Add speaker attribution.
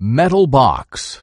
Speaker 1: Metal box.